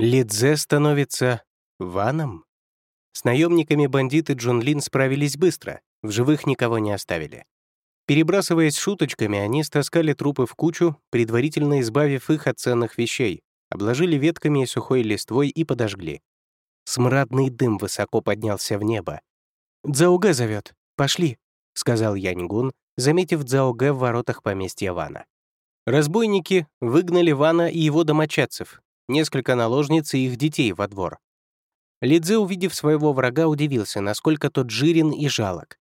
Лидзе становится ваном? С наемниками бандиты Джон Лин справились быстро, в живых никого не оставили. Перебрасываясь шуточками, они стаскали трупы в кучу, предварительно избавив их от ценных вещей, обложили ветками и сухой листвой и подожгли. Смрадный дым высоко поднялся в небо. «Дзауге зовет. Пошли», — сказал Яньгун, заметив Дзауге в воротах поместья Вана. Разбойники выгнали Вана и его домочадцев, несколько наложниц и их детей во двор. Лидзе, увидев своего врага, удивился, насколько тот жирен и жалок.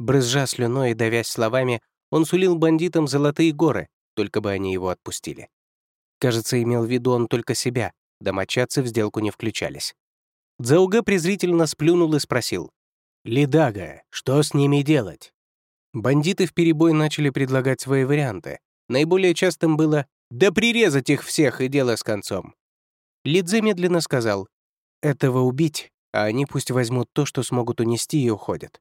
Брызжа слюной и давясь словами, он сулил бандитам золотые горы, только бы они его отпустили. Кажется, имел в виду он только себя, домочадцы в сделку не включались. Дзауга презрительно сплюнул и спросил. «Лидага, что с ними делать?» Бандиты в перебой начали предлагать свои варианты. Наиболее частым было «Да прирезать их всех и дело с концом». Лидзе медленно сказал «Этого убить, а они пусть возьмут то, что смогут унести и уходят.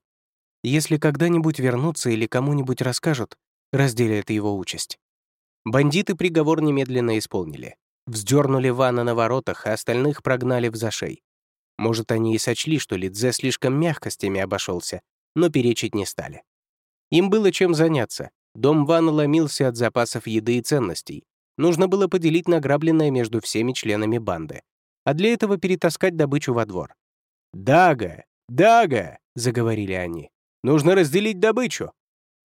Если когда-нибудь вернутся или кому-нибудь расскажут, разделят его участь». Бандиты приговор немедленно исполнили. Вздернули Вана на воротах, а остальных прогнали в зашей. Может, они и сочли, что Лидзе слишком мягко с теми обошелся, но перечить не стали. Им было чем заняться. Дом Вана ломился от запасов еды и ценностей, Нужно было поделить награбленное между всеми членами банды, а для этого перетаскать добычу во двор. «Дага! Дага!» — заговорили они. «Нужно разделить добычу!»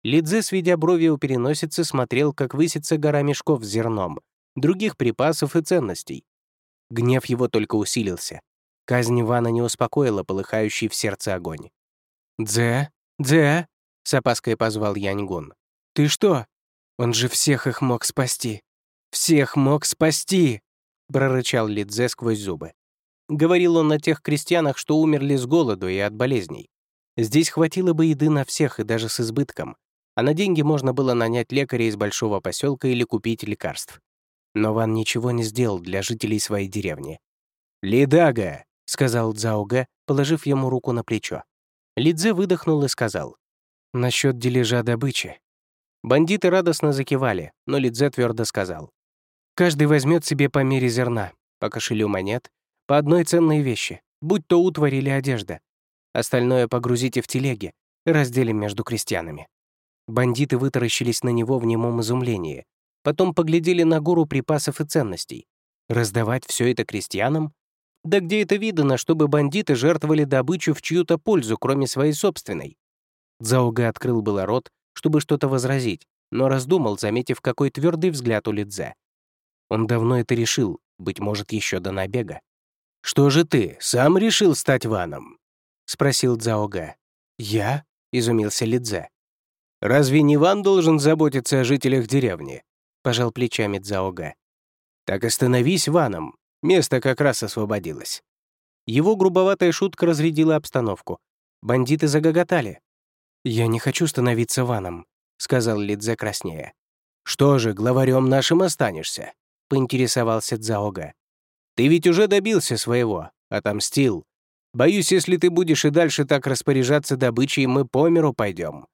Лидзе, сведя брови у переносицы, смотрел, как высится гора мешков с зерном, других припасов и ценностей. Гнев его только усилился. Казнь Ивана не успокоила полыхающий в сердце огонь. «Дзе? Дзе?» — с опаской позвал Яньгун. «Ты что? Он же всех их мог спасти. «Всех мог спасти!» — прорычал Лидзе сквозь зубы. Говорил он о тех крестьянах, что умерли с голоду и от болезней. Здесь хватило бы еды на всех и даже с избытком, а на деньги можно было нанять лекаря из большого поселка или купить лекарств. Но Ван ничего не сделал для жителей своей деревни. «Лидага!» — сказал Цзаога, положив ему руку на плечо. Лидзе выдохнул и сказал. «Насчет дележа добычи». Бандиты радостно закивали, но Лидзе твердо сказал. Каждый возьмет себе по мере зерна, по кошелю монет, по одной ценной вещи, будь то утварь или одежда. Остальное погрузите в телеги разделим между крестьянами. Бандиты вытаращились на него в немом изумлении. Потом поглядели на гору припасов и ценностей. Раздавать все это крестьянам? Да где это видано, чтобы бандиты жертвовали добычу в чью-то пользу, кроме своей собственной? Зауга открыл было рот, чтобы что-то возразить, но раздумал, заметив, какой твердый взгляд у Лидзе. Он давно это решил, быть может, еще до набега. «Что же ты, сам решил стать ваном?» — спросил Цзаога. «Я?» — изумился Лидзе. «Разве не Ван должен заботиться о жителях деревни?» — пожал плечами Цзаога. «Так остановись Ваном, место как раз освободилось». Его грубоватая шутка разрядила обстановку. Бандиты загоготали. «Я не хочу становиться Ваном», — сказал Лидзе краснея. «Что же, главарем нашим останешься?» — поинтересовался Цзаога. «Ты ведь уже добился своего, отомстил. Боюсь, если ты будешь и дальше так распоряжаться добычей, мы по миру пойдем».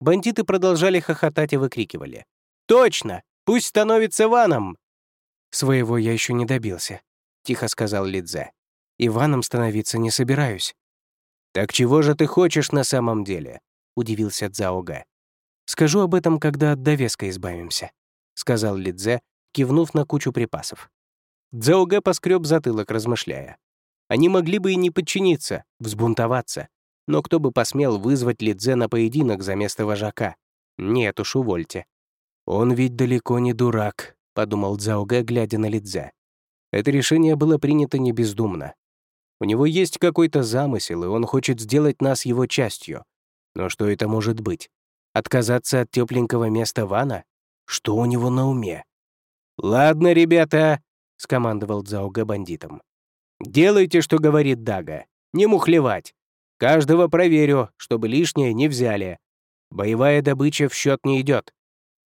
Бандиты продолжали хохотать и выкрикивали. «Точно! Пусть становится ваном!» «Своего я еще не добился», — тихо сказал Лидзе. «Иваном становиться не собираюсь». «Так чего же ты хочешь на самом деле?» — удивился Цзаога. «Скажу об этом, когда от довеска избавимся», — сказал Лидзе, кивнув на кучу припасов. Дзаугэ поскреб затылок, размышляя. Они могли бы и не подчиниться, взбунтоваться, но кто бы посмел вызвать Лидзе на поединок за место вожака? Нет уж, увольте. «Он ведь далеко не дурак», — подумал Дзаугэ, глядя на Лидзе. Это решение было принято не бездумно. У него есть какой-то замысел, и он хочет сделать нас его частью. Но что это может быть? Отказаться от тепленького места Вана? Что у него на уме? «Ладно, ребята», — скомандовал Дзауга бандитам. «Делайте, что говорит Дага. Не мухлевать. Каждого проверю, чтобы лишнее не взяли. Боевая добыча в счет не идет.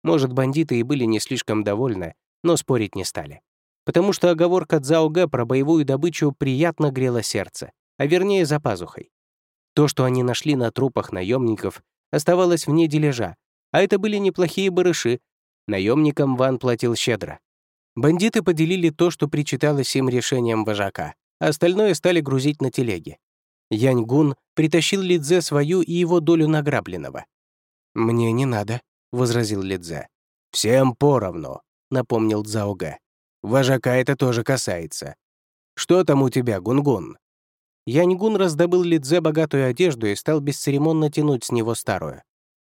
Может, бандиты и были не слишком довольны, но спорить не стали. Потому что оговорка Цзаога про боевую добычу приятно грела сердце, а вернее за пазухой. То, что они нашли на трупах наемников, оставалось вне дележа, а это были неплохие барыши, Наемникам Ван платил щедро. Бандиты поделили то, что причиталось им решением вожака, остальное стали грузить на телеги. Яньгун притащил Лидзе свою и его долю награбленного. «Мне не надо», — возразил Лидзе. «Всем поровну», — напомнил Цзаога. «Вожака это тоже касается. Что там у тебя, Гунгун?» Яньгун раздобыл Лидзе богатую одежду и стал бесцеремонно тянуть с него старую.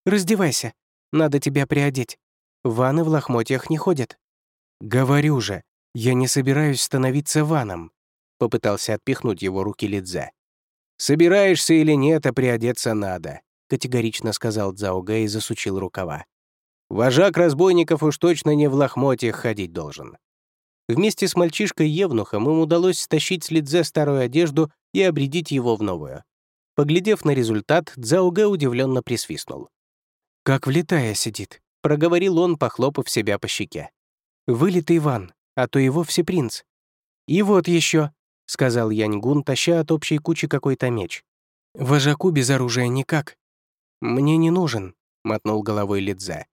«Раздевайся, надо тебя приодеть. Ваны в лохмотьях не ходят». «Говорю же, я не собираюсь становиться ваном», — попытался отпихнуть его руки Лидзе. «Собираешься или нет, а приодеться надо», — категорично сказал Цзаога и засучил рукава. «Вожак разбойников уж точно не в лохмотьях ходить должен». Вместе с мальчишкой-евнухом им удалось стащить с Лидзе старую одежду и обредить его в новую. Поглядев на результат, Цзаога удивленно присвистнул. «Как влетая сидит», — проговорил он, похлопав себя по щеке. «Вылитый Иван, а то и вовсе принц». «И вот еще, — сказал Яньгун, таща от общей кучи какой-то меч. «Вожаку без оружия никак». «Мне не нужен», — мотнул головой Лидзе.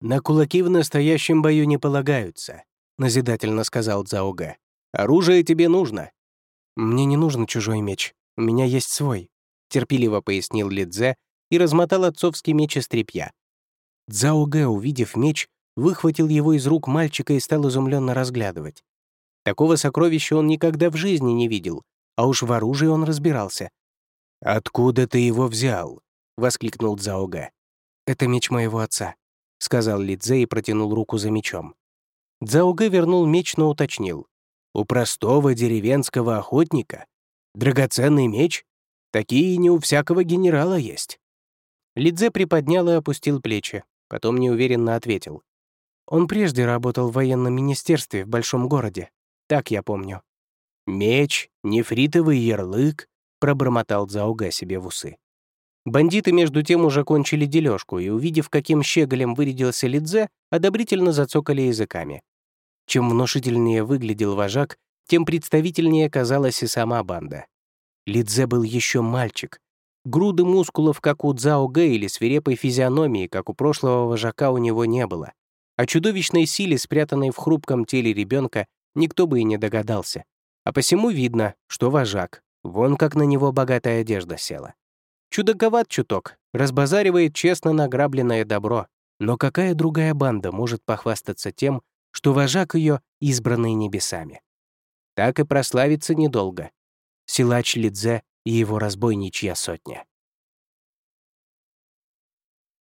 «На кулаки в настоящем бою не полагаются», — назидательно сказал Цзаога. «Оружие тебе нужно». «Мне не нужен чужой меч. У меня есть свой», — терпеливо пояснил Лидзе и размотал отцовский меч из тряпья. Цзаога, увидев меч, выхватил его из рук мальчика и стал изумленно разглядывать. Такого сокровища он никогда в жизни не видел, а уж в оружии он разбирался. «Откуда ты его взял?» — воскликнул Цзаога. «Это меч моего отца», — сказал Лидзе и протянул руку за мечом. Цзаога вернул меч, но уточнил. «У простого деревенского охотника? Драгоценный меч? Такие не у всякого генерала есть». Лидзе приподнял и опустил плечи, потом неуверенно ответил. Он прежде работал в военном министерстве в большом городе. Так я помню. «Меч, нефритовый ярлык», — пробормотал Зауга себе в усы. Бандиты между тем уже кончили дележку и, увидев, каким щеголем вырядился Лидзе, одобрительно зацокали языками. Чем внушительнее выглядел вожак, тем представительнее казалась и сама банда. Лидзе был еще мальчик. Груды мускулов, как у Цао Гэ, или свирепой физиономии, как у прошлого вожака, у него не было. О чудовищной силе, спрятанной в хрупком теле ребенка, никто бы и не догадался. А посему видно, что вожак, вон как на него богатая одежда села. Чудаковат чуток, разбазаривает честно награбленное добро. Но какая другая банда может похвастаться тем, что вожак ее избранный небесами? Так и прославится недолго. Силач Лидзе и его разбойничья сотня.